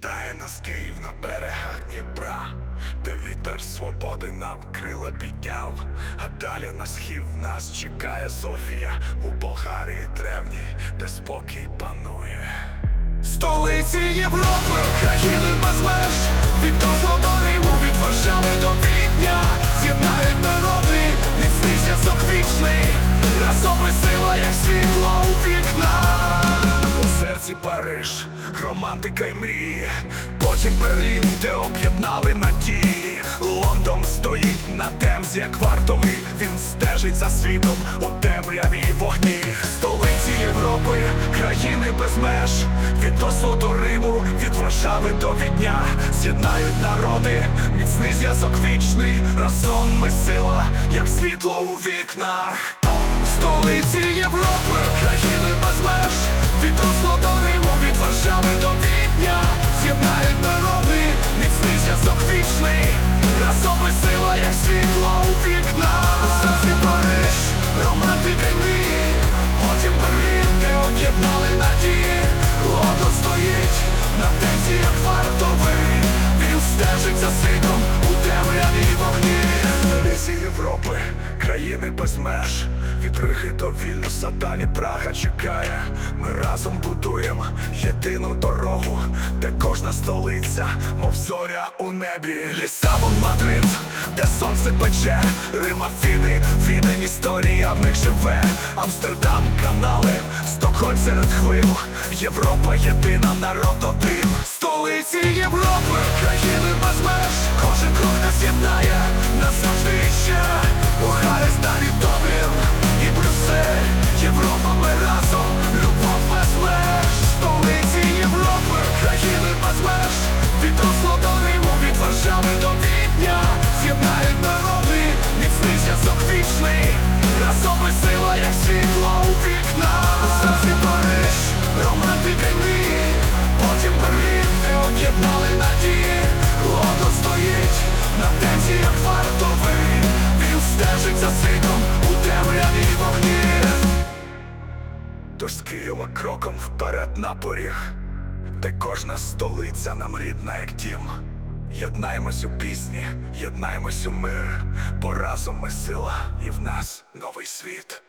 Вітає нас Київ на берегах Дніпра, де вітер свободи нам крила підняв, а далі на схід нас чекає Софія у Болгарії древній, де спокій панує. Столиці Європи, країни без від Осло Париж, романтика й мрії, потім Берлін, де об'єднали надії. Лондон стоїть на темзі, як вартовий, він стежить за світом у темряві вогні. Столиці Європи, країни без меж, від Осло до Риму, від Варшави до Відня, з'єднають народи, міцний зв'язок вічний, разом ми сила, як світло у вікнах. Столиці Європи, країни без меж, від Осло до Риму, від Варшави до Відня, з'єднають народи, міцний зв'язок вічний, разом ми сила, як світло у. У серці Париж, романтика й мрії, потім Берлін, де об'єднали надії, Лондон стоїть на тензі, як вартовий, він стежить за світом у темряві вогні. Столиці Європи, країни без меж, від Риги до Вільнюса далі Прага чекає. Ми разом будуємо єдину дорогу, де кожна столиця, мов зоря у небі. Лісабон, Мадрид, де сонце пече, Рим, Афіни, Відень, історія в них живе. Амстердам, канали, Стокгольм серед хвил, Європа єдина, народ один. Столиці Європи, країни без меж, кожен крок нас єднає, назавжди ще ми як світло у. У серці Париж, романтика мрії, потім Берлін, де об'єднали надії, Лондон стоїть на тензі, як вартовий, він стежить за світом у темряві вогні. Тож з Києва кроком вперед на поріг, де кожна столиця нам рідна, як дім. Єднаємось у пісні, єднаємось у мир, бо разом ми сила, і в нас новий світ.